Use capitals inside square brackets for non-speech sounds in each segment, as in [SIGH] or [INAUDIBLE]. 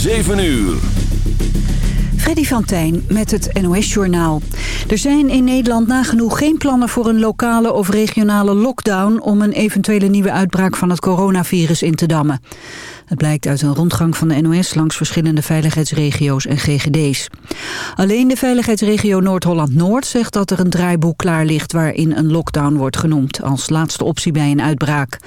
7 uur. Freddy van Tijn met het NOS-journaal. Er zijn in Nederland nagenoeg geen plannen voor een lokale of regionale lockdown... om een eventuele nieuwe uitbraak van het coronavirus in te dammen. Het blijkt uit een rondgang van de NOS langs verschillende veiligheidsregio's en GGD's. Alleen de veiligheidsregio Noord-Holland-Noord zegt dat er een draaiboek klaar ligt waarin een lockdown wordt genoemd als laatste optie bij een uitbraak.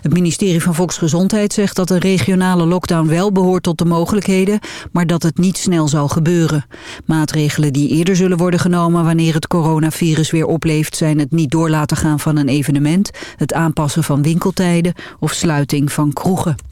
Het ministerie van Volksgezondheid zegt dat een regionale lockdown wel behoort tot de mogelijkheden, maar dat het niet snel zal gebeuren. Maatregelen die eerder zullen worden genomen wanneer het coronavirus weer opleeft zijn het niet door laten gaan van een evenement, het aanpassen van winkeltijden of sluiting van kroegen.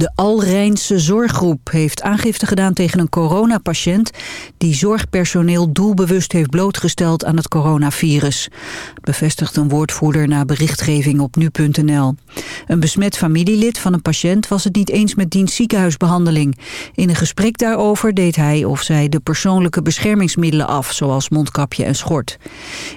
De Alrijnse Zorggroep heeft aangifte gedaan tegen een coronapatiënt... die zorgpersoneel doelbewust heeft blootgesteld aan het coronavirus. Bevestigt een woordvoerder na berichtgeving op nu.nl. Een besmet familielid van een patiënt was het niet eens met diens ziekenhuisbehandeling. In een gesprek daarover deed hij of zij de persoonlijke beschermingsmiddelen af... zoals mondkapje en schort.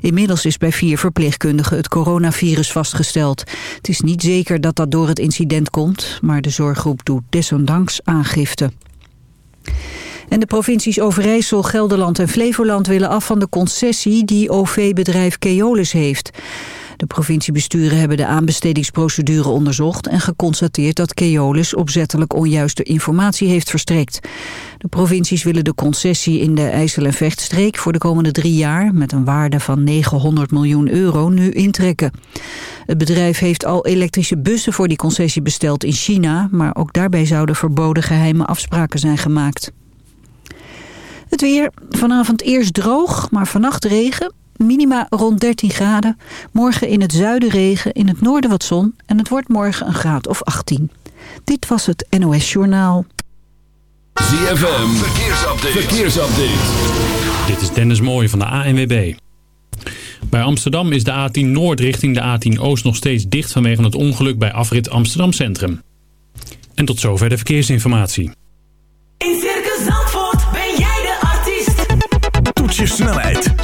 Inmiddels is bij vier verpleegkundigen het coronavirus vastgesteld. Het is niet zeker dat dat door het incident komt... maar de zorggroep doet desondanks aangifte. En de provincies Overijssel, Gelderland en Flevoland willen af van de concessie die OV-bedrijf Keolis heeft. De provinciebesturen hebben de aanbestedingsprocedure onderzocht en geconstateerd dat Keolis opzettelijk onjuiste informatie heeft verstrekt. De provincies willen de concessie in de IJssel- en Vechtstreek voor de komende drie jaar met een waarde van 900 miljoen euro nu intrekken. Het bedrijf heeft al elektrische bussen voor die concessie besteld in China, maar ook daarbij zouden verboden geheime afspraken zijn gemaakt. Het weer, vanavond eerst droog, maar vannacht regen. Minima rond 13 graden. Morgen in het zuiden regen, in het noorden wat zon. En het wordt morgen een graad of 18. Dit was het NOS Journaal. ZFM, verkeersupdate. verkeersupdate. Dit is Dennis Mooij van de ANWB. Bij Amsterdam is de A10 Noord richting de A10 Oost nog steeds dicht vanwege het ongeluk bij afrit Amsterdam Centrum. En tot zover de verkeersinformatie.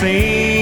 Seen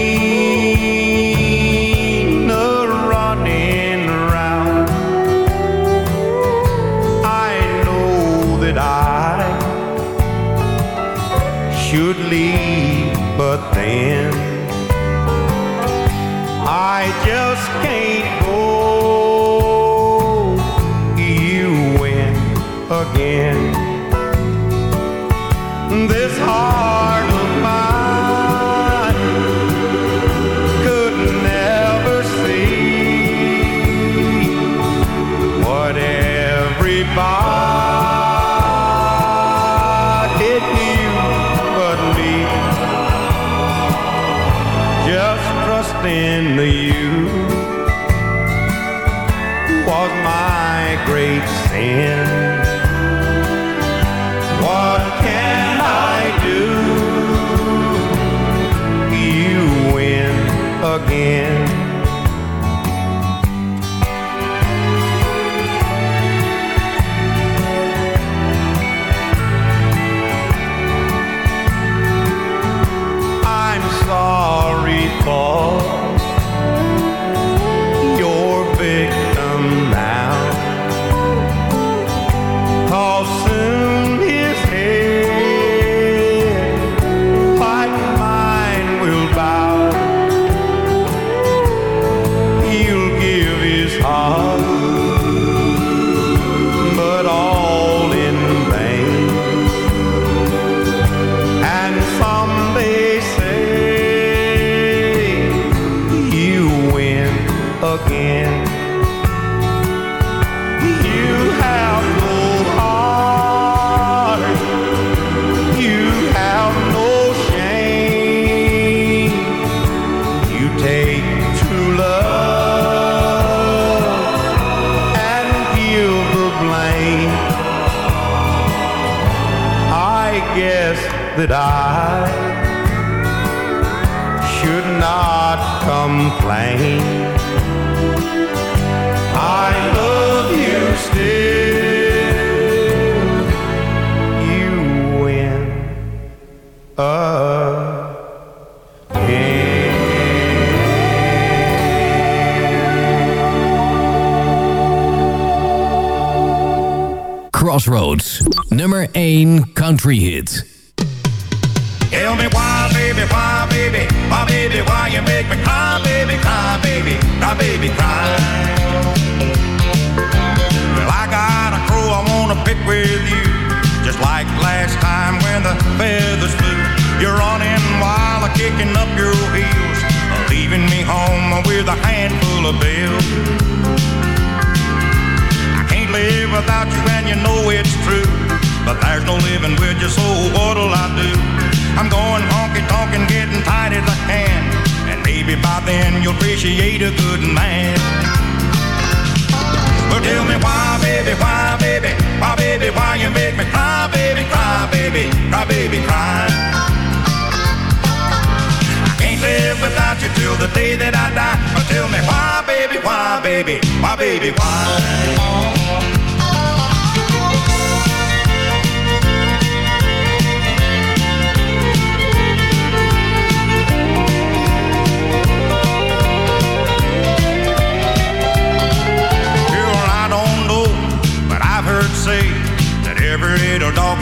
tell me why, baby, why, baby, why, baby, why you make me cry, baby, cry, baby, cry, baby, cry. I can't live without you till the day that I die. But tell me why, baby, why, baby, why, baby, why?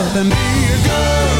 more than be a girl.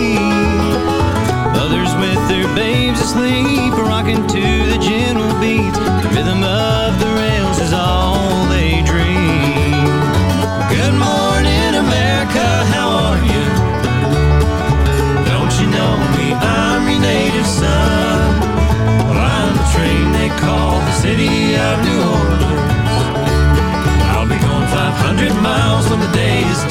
Others with their babes asleep, rocking to the gentle beats. The rhythm of the rails is all they dream. Good morning, America, how are you? Don't you know me? I'm your native son. Well, I'm the train they call the city of New Orleans. I'll be going 500 miles when the day is done.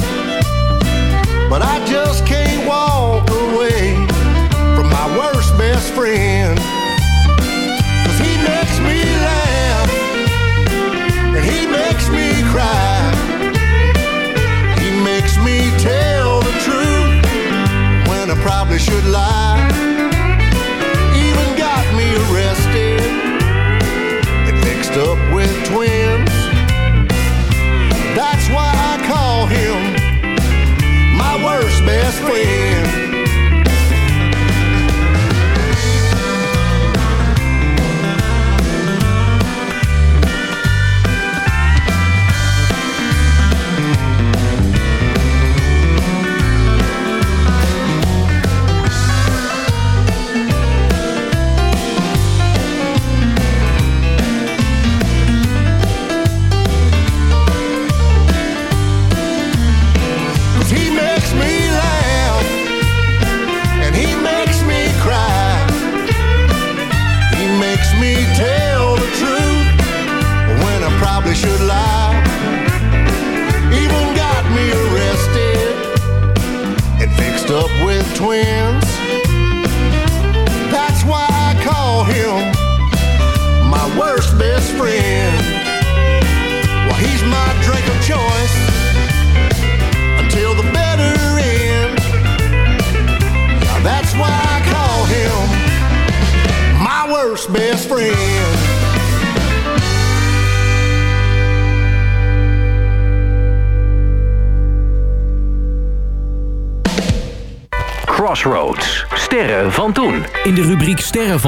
But I just can't walk away from my worst best friend. Cause he makes me laugh and he makes me cry. He makes me tell the truth when I probably should lie.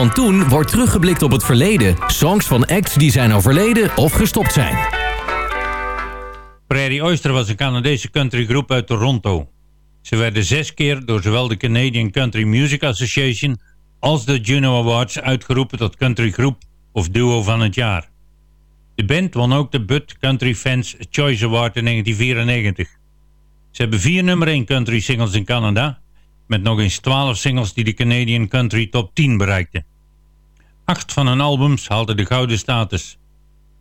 Van toen wordt teruggeblikt op het verleden. Songs van acts die zijn overleden of gestopt zijn. Prairie Oyster was een Canadese countrygroep uit Toronto. Ze werden zes keer door zowel de Canadian Country Music Association als de Juno Awards uitgeroepen tot countrygroep of duo van het jaar. De band won ook de Bud Country Fans Choice Award in 1994. Ze hebben vier nummer 1 country singles in Canada, met nog eens 12 singles die de Canadian Country Top 10 bereikten. Acht van hun albums haalden de gouden status.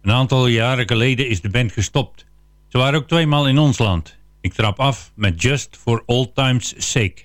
Een aantal jaren geleden is de band gestopt. Ze waren ook tweemaal in ons land. Ik trap af met Just for Old Times Sake.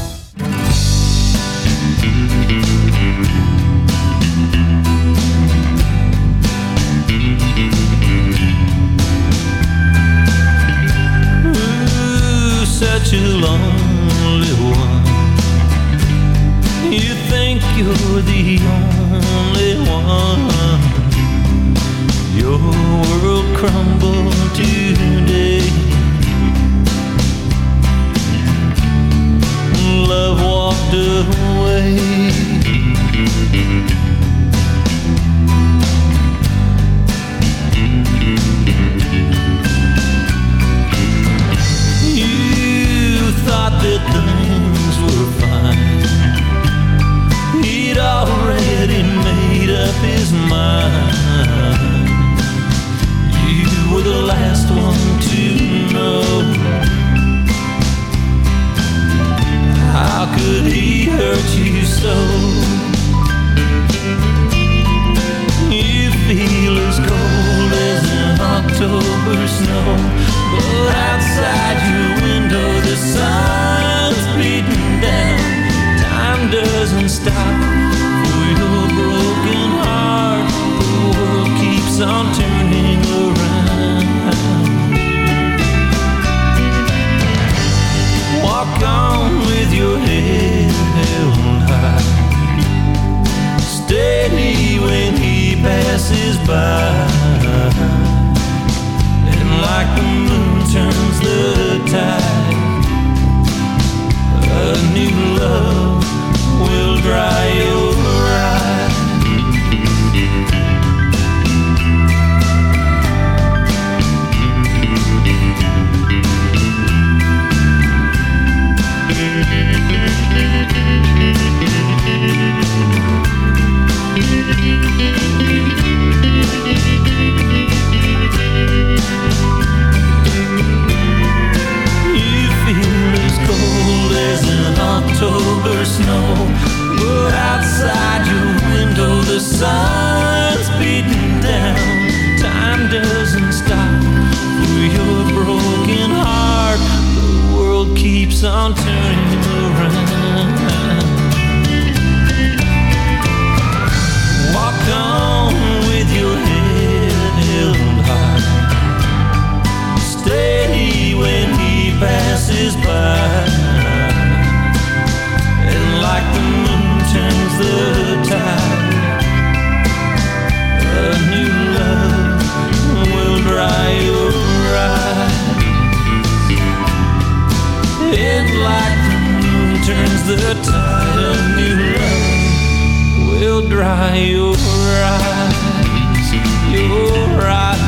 inside a new love will dry your eyes, your eyes,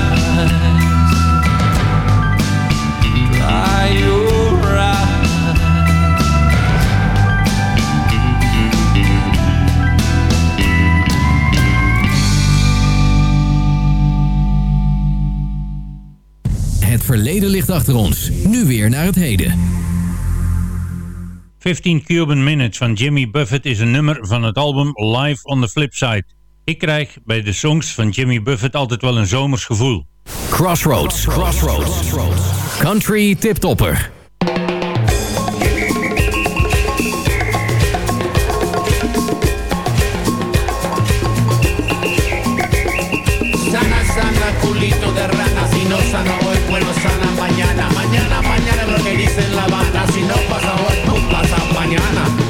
dry your Het verleden ligt achter ons. Nu weer naar het heden. 15 Cuban Minutes van Jimmy Buffett is een nummer van het album Live on the Flipside. Ik krijg bij de songs van Jimmy Buffett altijd wel een zomers gevoel. Crossroads, crossroads, country tiptopper. Sana, sana, culito de rana, si no sana hoy, bueno, sana mañana, mañana, mañana, lo que dicen la mañana.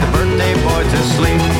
the birthday boy to sleep.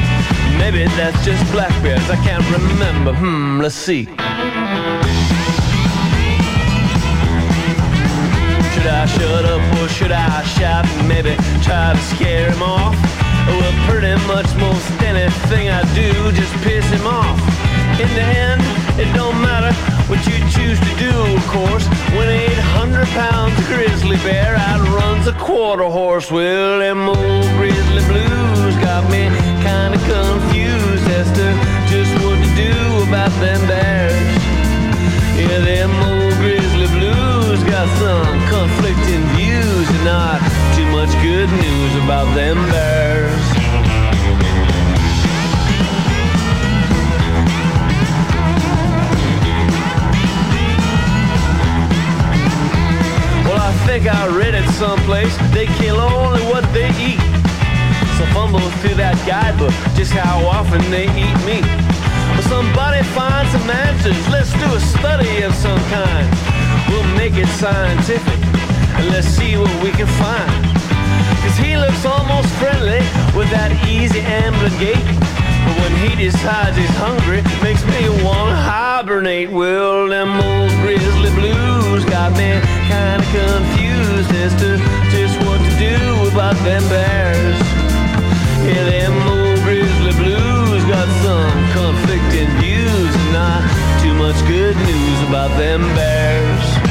Maybe that's just black bears. I can't remember. Hmm, let's see. Should I shut up or should I shout maybe try to scare him off? Well, pretty much most anything I do just piss him off. In the end, it don't matter what you choose to do, of course. When 800 pounds of grizzly bear outruns a quarter horse, well, them old grizzly blues got me kinda confused as to just what to do about them bears. Yeah, them old grizzly blues got some conflicting views and not too much good news about them bears. Someplace, they kill only what they eat. So fumble through that guidebook, just how often they eat meat. Will somebody find some answers? Let's do a study of some kind. We'll make it scientific, and let's see what we can find. Cause he looks almost friendly with that easy ambling gait. But when he decides he's hungry, makes me wanna hibernate. Well, them old grizzly blues got me kinda confused to just what to do about them bears. Yeah, them old grizzly blues got some conflicting views and not too much good news about them bears.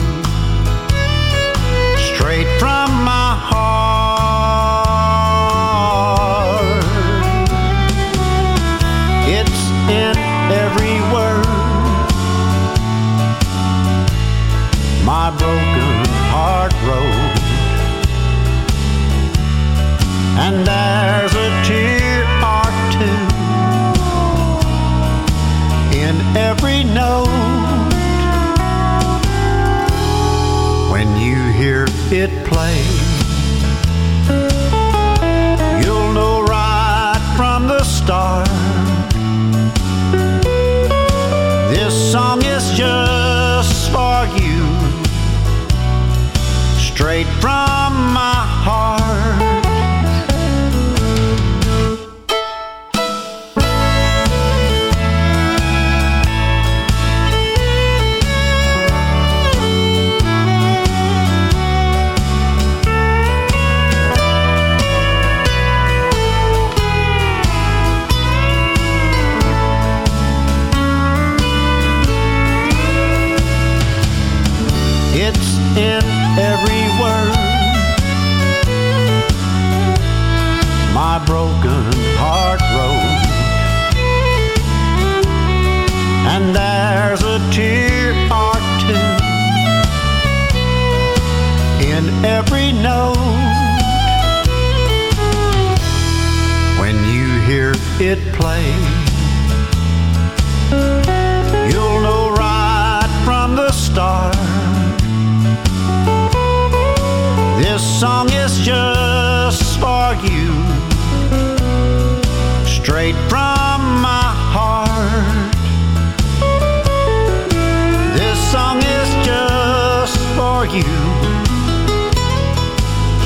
you,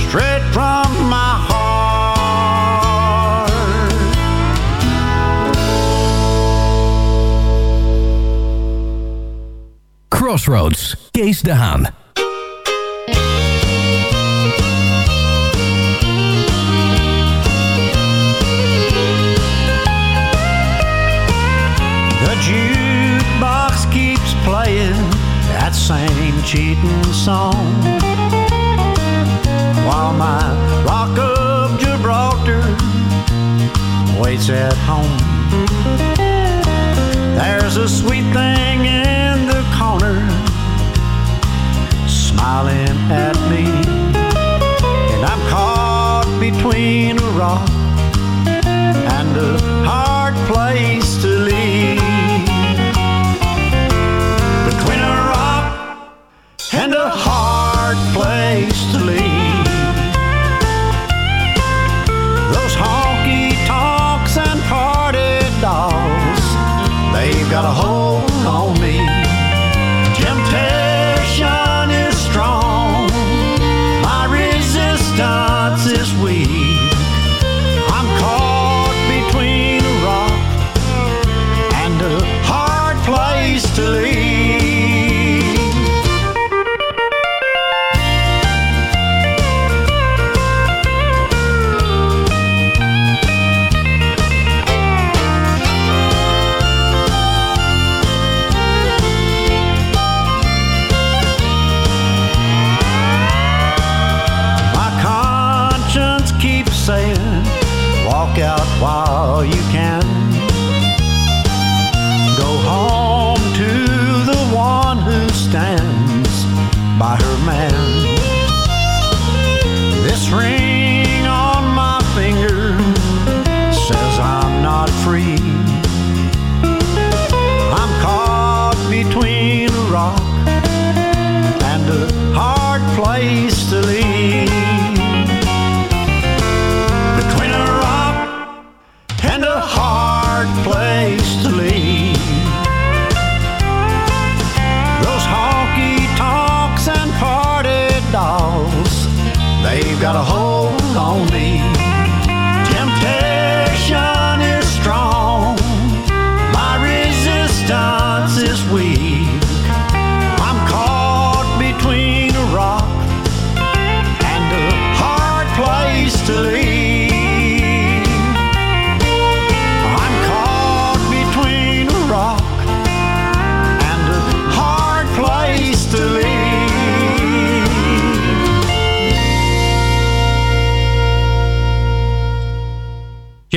straight from my heart. Crossroads, Kees de. Same cheating song while my rock of Gibraltar waits at home. There's a sweet thing in the corner smiling at me, and I'm caught between a rock and a hard place 好 [LAUGHS] saying, walk out while you can. Go home to the one who stands by her man. This ring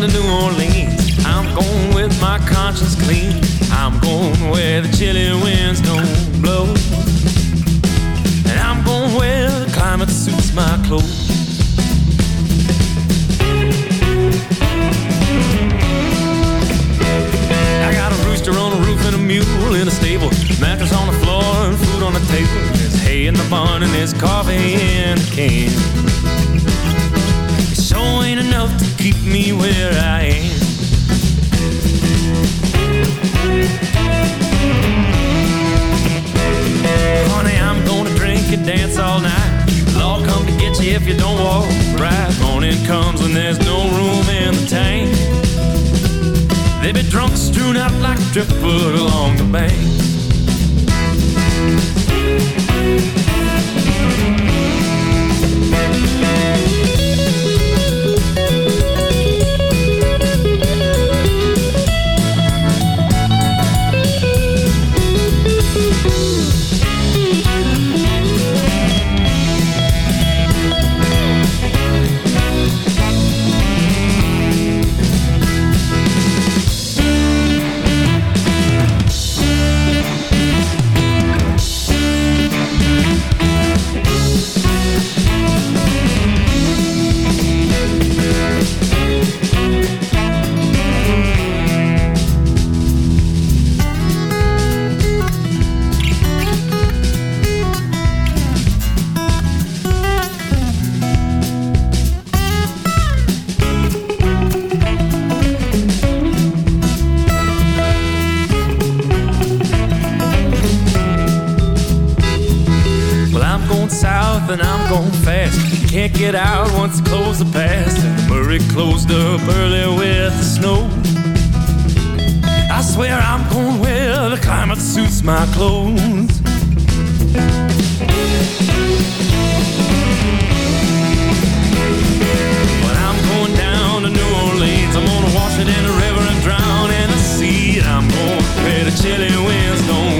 To New Orleans. I'm going with my conscience clean. I'm going where the chilly winds don't blow. And I'm going where the climate suits my clothes. I got a rooster on a roof and a mule in a stable. Mattress on the floor and food on the table. There's hay in the barn and there's coffee in a can. It ain't enough to keep me where I am. Honey, I'm gonna drink and dance all night. Law come to get you if you don't walk right. Morning comes when there's no room in the tank. They be drunk strewn out like driftwood along the bank. South and I'm going fast. Can't get out once it closed the pass. Murray closed up early with the snow. I swear I'm going where the climate suits my clothes. When I'm going down to New Orleans, I'm gonna wash it in the river and drown in the sea. I'm going where the chilly winds don't